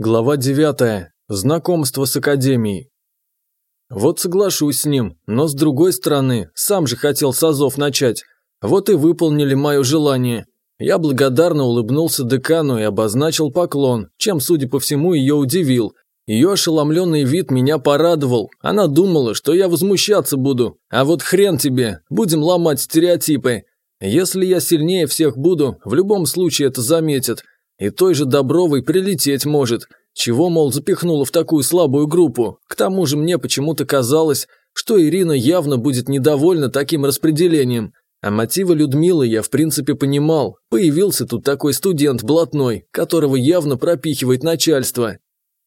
Глава 9. Знакомство с Академией. Вот соглашусь с ним, но с другой стороны, сам же хотел с азов начать. Вот и выполнили мое желание. Я благодарно улыбнулся декану и обозначил поклон, чем, судя по всему, ее удивил. Ее ошеломленный вид меня порадовал. Она думала, что я возмущаться буду. А вот хрен тебе, будем ломать стереотипы. Если я сильнее всех буду, в любом случае это заметят. И той же Добровой прилететь может. Чего, мол, запихнула в такую слабую группу? К тому же мне почему-то казалось, что Ирина явно будет недовольна таким распределением. А мотивы Людмилы я в принципе понимал. Появился тут такой студент блатной, которого явно пропихивает начальство.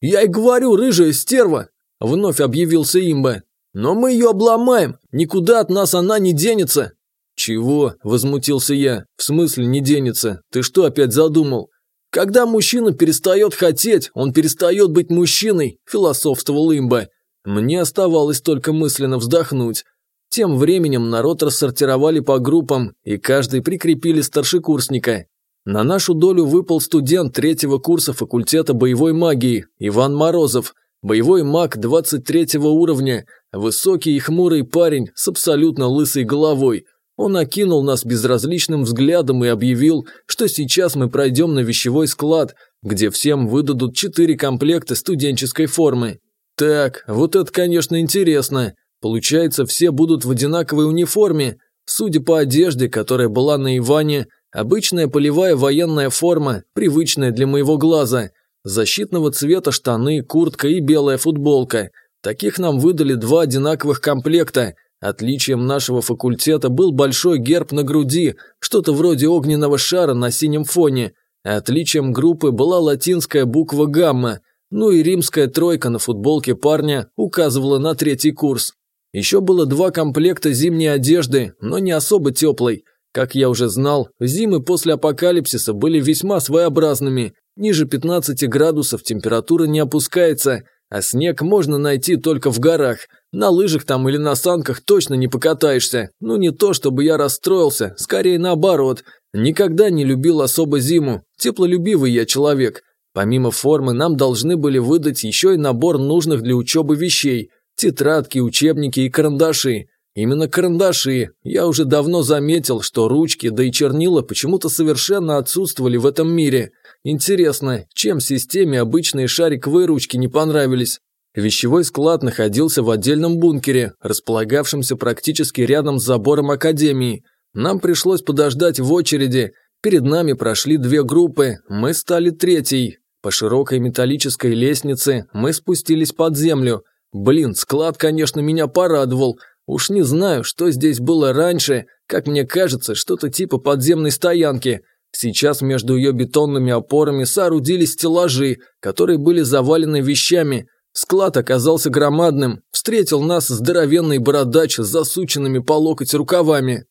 «Я и говорю, рыжая стерва!» – вновь объявился имба. «Но мы ее обломаем, никуда от нас она не денется!» «Чего?» – возмутился я. «В смысле не денется? Ты что опять задумал?» Когда мужчина перестает хотеть, он перестает быть мужчиной, философствовал имба. Мне оставалось только мысленно вздохнуть. Тем временем народ рассортировали по группам, и каждый прикрепили старшекурсника. На нашу долю выпал студент третьего курса факультета боевой магии, Иван Морозов, боевой маг 23 уровня, высокий и хмурый парень с абсолютно лысой головой – он окинул нас безразличным взглядом и объявил, что сейчас мы пройдем на вещевой склад, где всем выдадут четыре комплекта студенческой формы. Так, вот это, конечно, интересно. Получается, все будут в одинаковой униформе. Судя по одежде, которая была на Иване, обычная полевая военная форма, привычная для моего глаза. Защитного цвета штаны, куртка и белая футболка. Таких нам выдали два одинаковых комплекта – Отличием нашего факультета был большой герб на груди, что-то вроде огненного шара на синем фоне. Отличием группы была латинская буква «гамма», ну и римская тройка на футболке парня указывала на третий курс. Еще было два комплекта зимней одежды, но не особо теплой. Как я уже знал, зимы после апокалипсиса были весьма своеобразными. Ниже 15 градусов температура не опускается, а снег можно найти только в горах – на лыжах там или на санках точно не покатаешься. Ну не то, чтобы я расстроился, скорее наоборот. Никогда не любил особо зиму. Теплолюбивый я человек. Помимо формы нам должны были выдать еще и набор нужных для учебы вещей. Тетрадки, учебники и карандаши. Именно карандаши. Я уже давно заметил, что ручки, да и чернила почему-то совершенно отсутствовали в этом мире. Интересно, чем системе обычные шариковые ручки не понравились? Вещевой склад находился в отдельном бункере, располагавшемся практически рядом с забором академии. Нам пришлось подождать в очереди. Перед нами прошли две группы, мы стали третьей. По широкой металлической лестнице мы спустились под землю. Блин, склад, конечно, меня порадовал. Уж не знаю, что здесь было раньше, как мне кажется, что-то типа подземной стоянки. Сейчас между ее бетонными опорами соорудились стеллажи, которые были завалены вещами – Склад оказался громадным, встретил нас здоровенный бородач с засученными по локоть рукавами.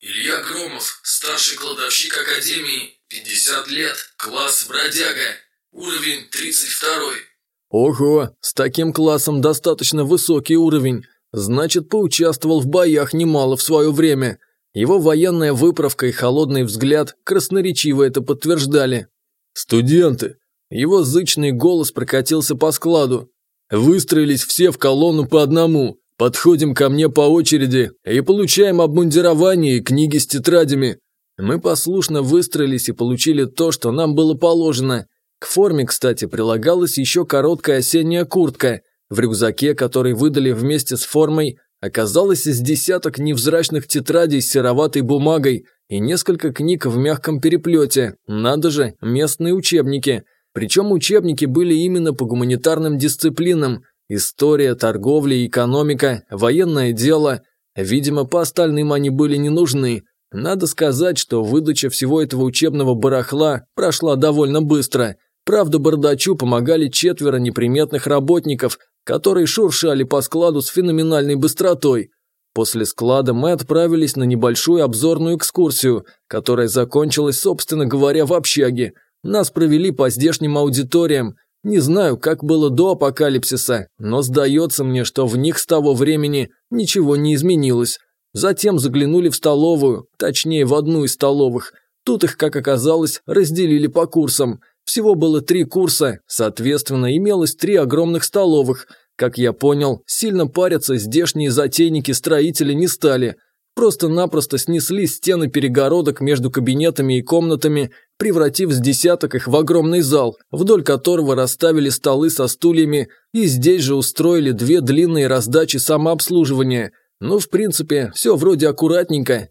«Илья Громов, старший кладовщик Академии, 50 лет, класс бродяга, уровень 32 Ого, с таким классом достаточно высокий уровень. Значит, поучаствовал в боях немало в свое время. Его военная выправка и холодный взгляд красноречиво это подтверждали. «Студенты!» Его зычный голос прокатился по складу. Выстроились все в колонну по одному, подходим ко мне по очереди и получаем обмундирование и книги с тетрадями. Мы послушно выстроились и получили то, что нам было положено. К форме, кстати, прилагалась еще короткая осенняя куртка. В рюкзаке, который выдали вместе с формой, оказалось из десяток невзрачных тетрадей с сероватой бумагой и несколько книг в мягком переплете. Надо же, местные учебники – причем учебники были именно по гуманитарным дисциплинам – история, торговля, экономика, военное дело. Видимо, по остальным они были не нужны. Надо сказать, что выдача всего этого учебного барахла прошла довольно быстро. Правда, бардачу помогали четверо неприметных работников, которые шуршали по складу с феноменальной быстротой. После склада мы отправились на небольшую обзорную экскурсию, которая закончилась, собственно говоря, в общаге – нас провели по здешним аудиториям. Не знаю, как было до апокалипсиса, но сдается мне, что в них с того времени ничего не изменилось. Затем заглянули в столовую, точнее в одну из столовых. Тут их, как оказалось, разделили по курсам. Всего было три курса, соответственно, имелось три огромных столовых. Как я понял, сильно париться здешние затейники-строители не стали. Просто-напросто снесли стены перегородок между кабинетами и комнатами, превратив с десяток их в огромный зал, вдоль которого расставили столы со стульями и здесь же устроили две длинные раздачи самообслуживания. Ну, в принципе, все вроде аккуратненько.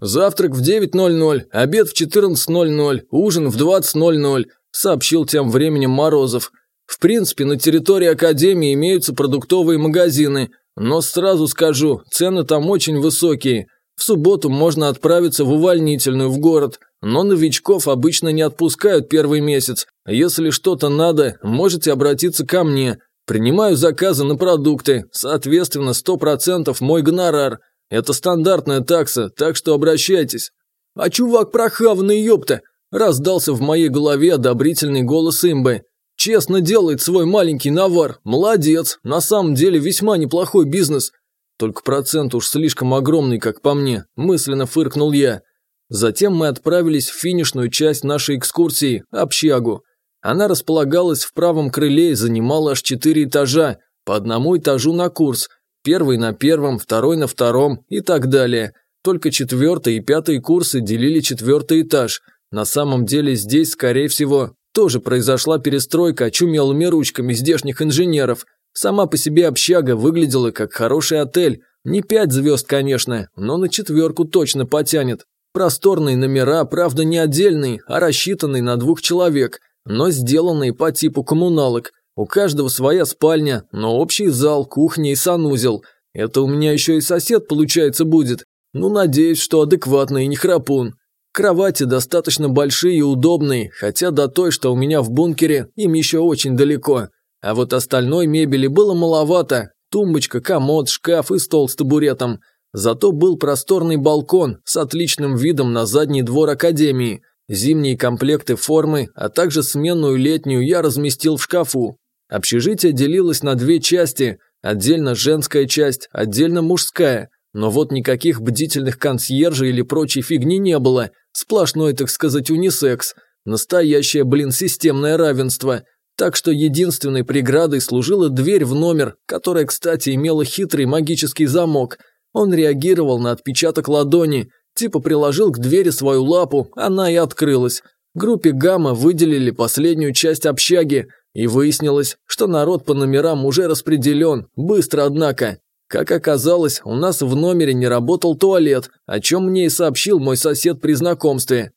Завтрак в 9.00, обед в 14.00, ужин в 20.00, сообщил тем временем Морозов. В принципе, на территории Академии имеются продуктовые магазины, но сразу скажу, цены там очень высокие. В субботу можно отправиться в увольнительную в город, но новичков обычно не отпускают первый месяц. Если что-то надо, можете обратиться ко мне. Принимаю заказы на продукты, соответственно, 100% мой гонорар. Это стандартная такса, так что обращайтесь. А чувак прохаванный, ёпта! Раздался в моей голове одобрительный голос имбы. Честно делает свой маленький навар. Молодец, на самом деле весьма неплохой бизнес. Только процент уж слишком огромный, как по мне, мысленно фыркнул я. Затем мы отправились в финишную часть нашей экскурсии – общагу. Она располагалась в правом крыле и занимала аж четыре этажа, по одному этажу на курс, первый на первом, второй на втором и так далее. Только четвертый и пятый курсы делили четвертый этаж. На самом деле здесь, скорее всего, тоже произошла перестройка очумелыми ручками здешних инженеров. Сама по себе общага выглядела как хороший отель. Не пять звезд, конечно, но на четверку точно потянет. Просторные номера, правда, не отдельные, а рассчитанные на двух человек, но сделанные по типу коммуналок. У каждого своя спальня, но общий зал, кухня и санузел. Это у меня еще и сосед, получается, будет. Ну, надеюсь, что адекватный и не храпун. Кровати достаточно большие и удобные, хотя до той, что у меня в бункере, им еще очень далеко. А вот остальной мебели было маловато. Тумбочка, комод, шкаф и стол с табуретом – Зато был просторный балкон с отличным видом на задний двор академии. Зимние комплекты формы, а также сменную летнюю я разместил в шкафу. Общежитие делилось на две части, отдельно женская часть, отдельно мужская. Но вот никаких бдительных консьержей или прочей фигни не было. Сплошной, так сказать, унисекс. Настоящее, блин, системное равенство. Так что единственной преградой служила дверь в номер, которая, кстати, имела хитрый магический замок – он реагировал на отпечаток ладони, типа приложил к двери свою лапу, она и открылась. Группе «Гамма» выделили последнюю часть общаги, и выяснилось, что народ по номерам уже распределен, быстро однако. Как оказалось, у нас в номере не работал туалет, о чем мне и сообщил мой сосед при знакомстве.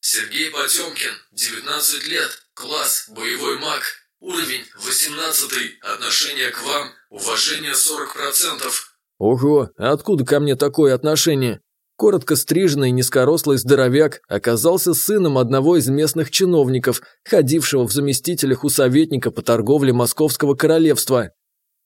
Сергей Потемкин, 19 лет, класс, боевой маг, уровень 18, отношение к вам, уважение 40%, Ого, а откуда ко мне такое отношение? Коротко стриженный низкорослый здоровяк оказался сыном одного из местных чиновников, ходившего в заместителях у советника по торговле Московского королевства.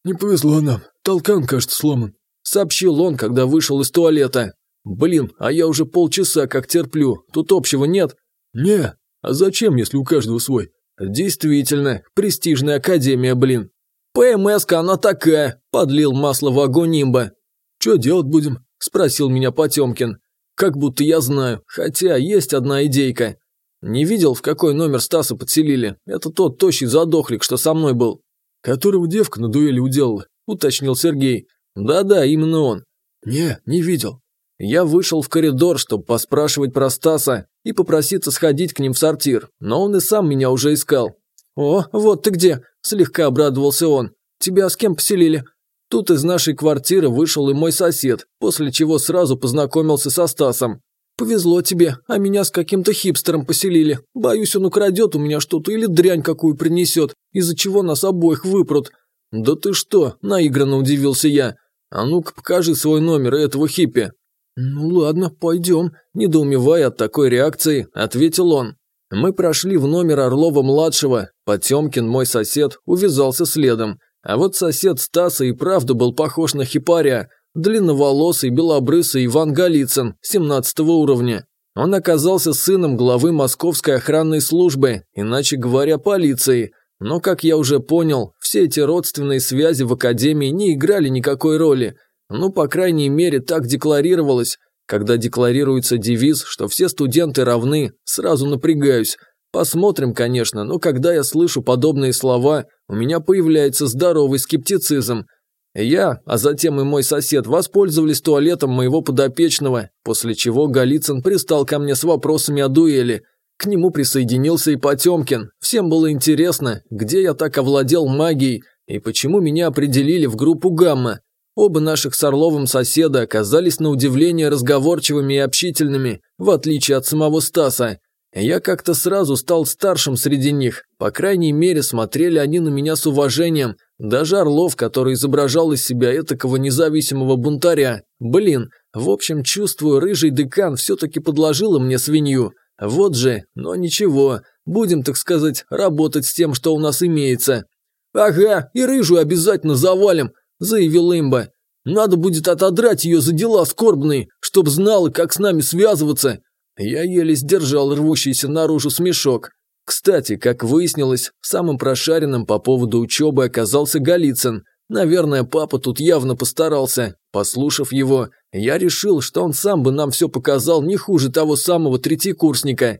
«Не повезло нам, толкан, кажется, сломан», – сообщил он, когда вышел из туалета. «Блин, а я уже полчаса как терплю, тут общего нет?» «Не, а зачем, если у каждого свой?» «Действительно, престижная академия, блин. ПМС-ка она такая, подлил масло в огонь нимба. Что делать будем? Спросил меня Потемкин. Как будто я знаю, хотя есть одна идейка. Не видел, в какой номер Стаса подселили? Это тот тощий задохлик, что со мной был. Которого девка на дуэли уделала, уточнил Сергей. Да-да, именно он. Не, не видел. Я вышел в коридор, чтобы поспрашивать про Стаса и попроситься сходить к ним в сортир, но он и сам меня уже искал. «О, вот ты где!» – слегка обрадовался он. «Тебя с кем поселили?» Тут из нашей квартиры вышел и мой сосед, после чего сразу познакомился со Стасом. «Повезло тебе, а меня с каким-то хипстером поселили. Боюсь, он украдет у меня что-то или дрянь какую принесет, из-за чего нас обоих выпрут». «Да ты что?» – наигранно удивился я. «А ну-ка покажи свой номер этого хиппи». «Ну ладно, пойдем», – недоумевая от такой реакции, ответил он. Мы прошли в номер Орлова-младшего, Потемкин, мой сосед, увязался следом. А вот сосед Стаса и правда был похож на хипаря, длинноволосый, белобрысый Иван Голицын, 17 уровня. Он оказался сыном главы Московской охранной службы, иначе говоря, полиции. Но, как я уже понял, все эти родственные связи в академии не играли никакой роли. Ну, по крайней мере, так декларировалось. Когда декларируется девиз, что все студенты равны, сразу напрягаюсь. Посмотрим, конечно, но когда я слышу подобные слова, у меня появляется здоровый скептицизм. Я, а затем и мой сосед, воспользовались туалетом моего подопечного, после чего Голицын пристал ко мне с вопросами о дуэли. К нему присоединился и Потемкин. Всем было интересно, где я так овладел магией и почему меня определили в группу «Гамма». Оба наших с Орловым соседа оказались на удивление разговорчивыми и общительными, в отличие от самого Стаса. Я как-то сразу стал старшим среди них, по крайней мере смотрели они на меня с уважением, даже Орлов, который изображал из себя этакого независимого бунтаря. Блин, в общем, чувствую, рыжий декан все-таки подложила мне свинью. Вот же, но ничего, будем, так сказать, работать с тем, что у нас имеется. «Ага, и рыжую обязательно завалим», – заявил имба. «Надо будет отодрать ее за дела скорбные, чтоб знала, как с нами связываться. Я еле сдержал рвущийся наружу смешок. Кстати, как выяснилось, самым прошаренным по поводу учебы оказался Голицын. Наверное, папа тут явно постарался. Послушав его, я решил, что он сам бы нам все показал не хуже того самого третьекурсника.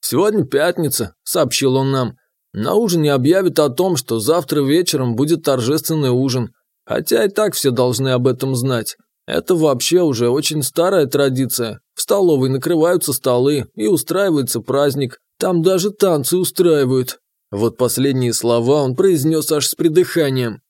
«Сегодня пятница», – сообщил он нам. «На ужине объявят о том, что завтра вечером будет торжественный ужин. Хотя и так все должны об этом знать. Это вообще уже очень старая традиция. В столовой накрываются столы и устраивается праздник. Там даже танцы устраивают. Вот последние слова он произнес аж с придыханием.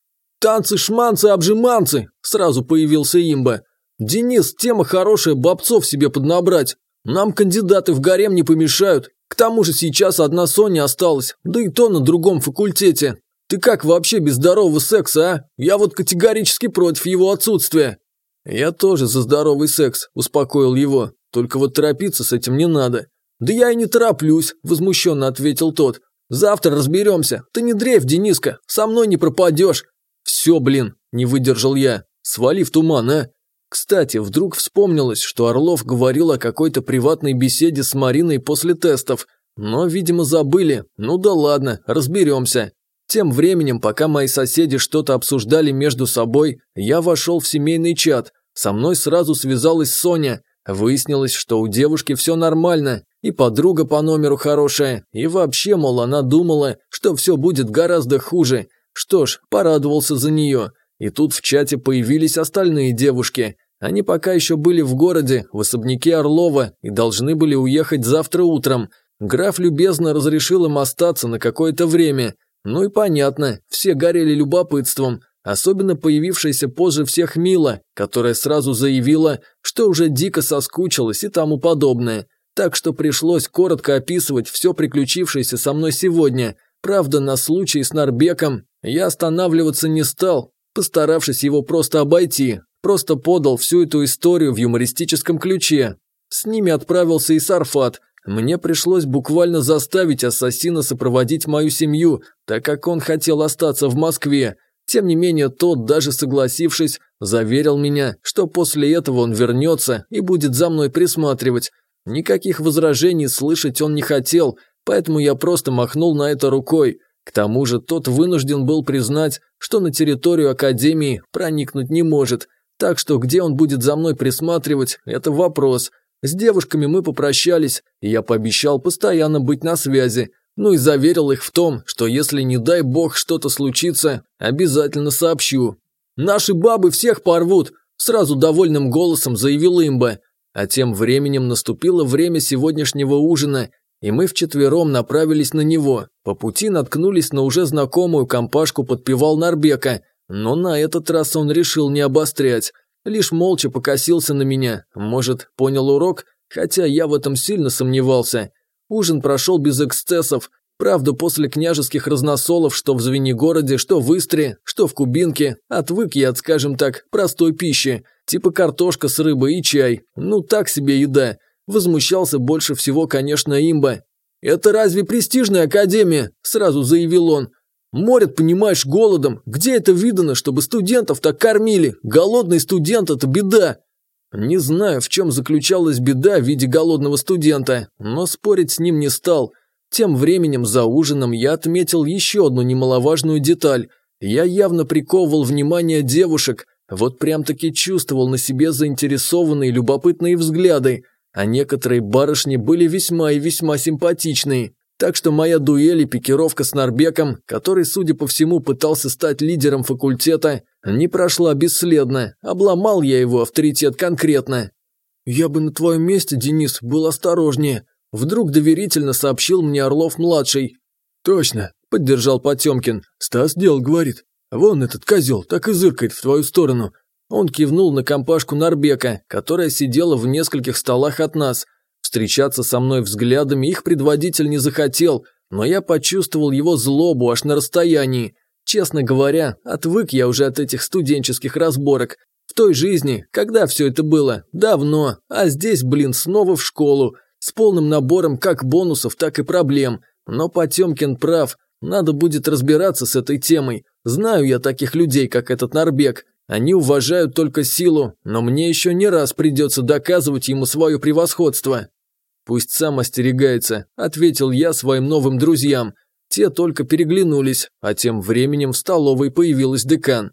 «Танцы, шманцы, обжиманцы!» Сразу появился имба. «Денис, тема хорошая, бобцов себе поднабрать. Нам кандидаты в гарем не помешают. К тому же сейчас одна Соня осталась, да и то на другом факультете. Ты как вообще без здорового секса, а? Я вот категорически против его отсутствия». «Я тоже за здоровый секс», – успокоил его. «Только вот торопиться с этим не надо». «Да я и не тороплюсь», – возмущенно ответил тот. «Завтра разберемся. Ты не дрейф, Дениска, со мной не пропадешь». «Все, блин», – не выдержал я. «Свали в туман, а?» Кстати, вдруг вспомнилось, что Орлов говорил о какой-то приватной беседе с Мариной после тестов. Но, видимо, забыли. Ну да ладно, разберемся. Тем временем, пока мои соседи что-то обсуждали между собой, я вошел в семейный чат. Со мной сразу связалась Соня. Выяснилось, что у девушки все нормально, и подруга по номеру хорошая, и вообще, мол, она думала, что все будет гораздо хуже. Что ж, порадовался за нее. И тут в чате появились остальные девушки. Они пока еще были в городе, в особняке Орлова, и должны были уехать завтра утром. Граф любезно разрешил им остаться на какое-то время. Ну и понятно, все горели любопытством, Особенно появившаяся позже всех Мила, которая сразу заявила, что уже дико соскучилась и тому подобное. Так что пришлось коротко описывать все приключившееся со мной сегодня. Правда, на случай с Нарбеком я останавливаться не стал, постаравшись его просто обойти. Просто подал всю эту историю в юмористическом ключе. С ними отправился и Сарфат. Мне пришлось буквально заставить ассасина сопроводить мою семью, так как он хотел остаться в Москве. Тем не менее, тот, даже согласившись, заверил меня, что после этого он вернется и будет за мной присматривать. Никаких возражений слышать он не хотел, поэтому я просто махнул на это рукой. К тому же тот вынужден был признать, что на территорию Академии проникнуть не может, так что где он будет за мной присматривать – это вопрос. С девушками мы попрощались, и я пообещал постоянно быть на связи, ну и заверил их в том, что если не дай бог что-то случится, обязательно сообщу. «Наши бабы всех порвут», – сразу довольным голосом заявил имба. А тем временем наступило время сегодняшнего ужина, и мы вчетвером направились на него. По пути наткнулись на уже знакомую компашку подпевал Нарбека, но на этот раз он решил не обострять. Лишь молча покосился на меня, может, понял урок, хотя я в этом сильно сомневался. Ужин прошел без эксцессов, правда, после княжеских разносолов, что в Звенигороде, что в Истре, что в Кубинке, отвык я от, скажем так, простой пищи, типа картошка с рыбой и чай, ну так себе еда. Возмущался больше всего, конечно, имба. «Это разве престижная академия?» – сразу заявил он. «Морят, понимаешь, голодом. Где это видано, чтобы студентов так кормили? Голодный студент – это беда!» Не знаю, в чем заключалась беда в виде голодного студента, но спорить с ним не стал. Тем временем за ужином я отметил еще одну немаловажную деталь. Я явно приковывал внимание девушек, вот прям-таки чувствовал на себе заинтересованные любопытные взгляды, а некоторые барышни были весьма и весьма симпатичные. Так что моя дуэль и пикировка с Нарбеком, который, судя по всему, пытался стать лидером факультета, не прошла бесследно. Обломал я его авторитет конкретно. «Я бы на твоем месте, Денис, был осторожнее», – вдруг доверительно сообщил мне Орлов-младший. «Точно», – поддержал Потемкин. «Стас дел говорит. Вон этот козел так и зыркает в твою сторону». Он кивнул на компашку Нарбека, которая сидела в нескольких столах от нас. Встречаться со мной взглядами их предводитель не захотел, но я почувствовал его злобу аж на расстоянии. Честно говоря, отвык я уже от этих студенческих разборок. В той жизни, когда все это было, давно, а здесь, блин, снова в школу, с полным набором как бонусов, так и проблем. Но Потемкин прав, надо будет разбираться с этой темой. Знаю я таких людей, как этот Нарбек. Они уважают только силу, но мне еще не раз придется доказывать ему свое превосходство. Пусть сам остерегается, ответил я своим новым друзьям. Те только переглянулись, а тем временем в столовой появилась декан.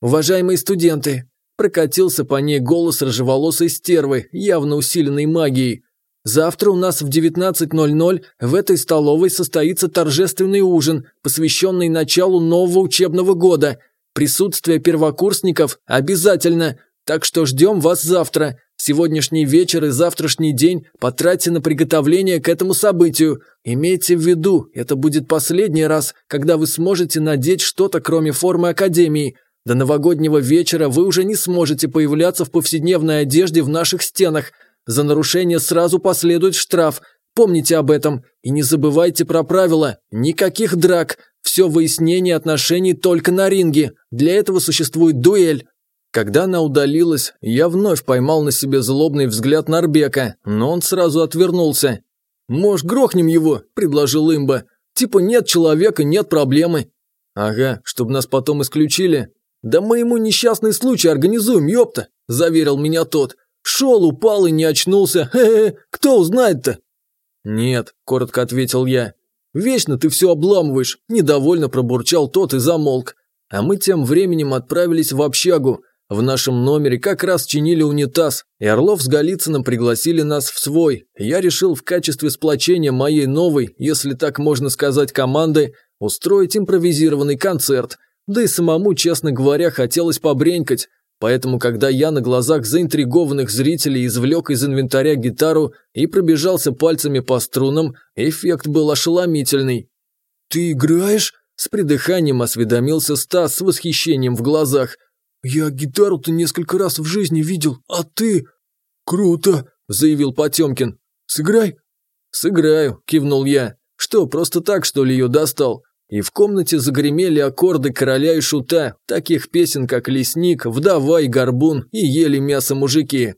Уважаемые студенты, Прокатился по ней голос рыжеволосой стервы, явно усиленной магией. Завтра у нас в 19.00 в этой столовой состоится торжественный ужин, посвященный началу нового учебного года. Присутствие первокурсников обязательно, так что ждем вас завтра. Сегодняшний вечер и завтрашний день потратьте на приготовление к этому событию. Имейте в виду, это будет последний раз, когда вы сможете надеть что-то кроме формы академии – до новогоднего вечера вы уже не сможете появляться в повседневной одежде в наших стенах. За нарушение сразу последует штраф. Помните об этом. И не забывайте про правила. Никаких драк. Все выяснение отношений только на ринге. Для этого существует дуэль. Когда она удалилась, я вновь поймал на себе злобный взгляд Нарбека, но он сразу отвернулся. «Может, грохнем его?» – предложил имба. «Типа нет человека, нет проблемы». «Ага, чтобы нас потом исключили. «Да мы ему несчастный случай организуем, ёпта!» – заверил меня тот. «Шел, упал и не очнулся. Хе-хе, кто узнает-то?» «Нет», – коротко ответил я. «Вечно ты все обламываешь», – недовольно пробурчал тот и замолк. А мы тем временем отправились в общагу. В нашем номере как раз чинили унитаз, и Орлов с Голицыным пригласили нас в свой. Я решил в качестве сплочения моей новой, если так можно сказать, команды, устроить импровизированный концерт – да и самому, честно говоря, хотелось побренькать, поэтому когда я на глазах заинтригованных зрителей извлек из инвентаря гитару и пробежался пальцами по струнам, эффект был ошеломительный. «Ты играешь?» – с придыханием осведомился Стас с восхищением в глазах. «Я гитару-то несколько раз в жизни видел, а ты...» «Круто!» – заявил Потемкин. «Сыграй!» «Сыграю», – кивнул я. «Что, просто так, что ли, ее достал?» И в комнате загремели аккорды короля и шута, таких песен, как «Лесник», «Вдова» и «Горбун» и «Ели мясо мужики».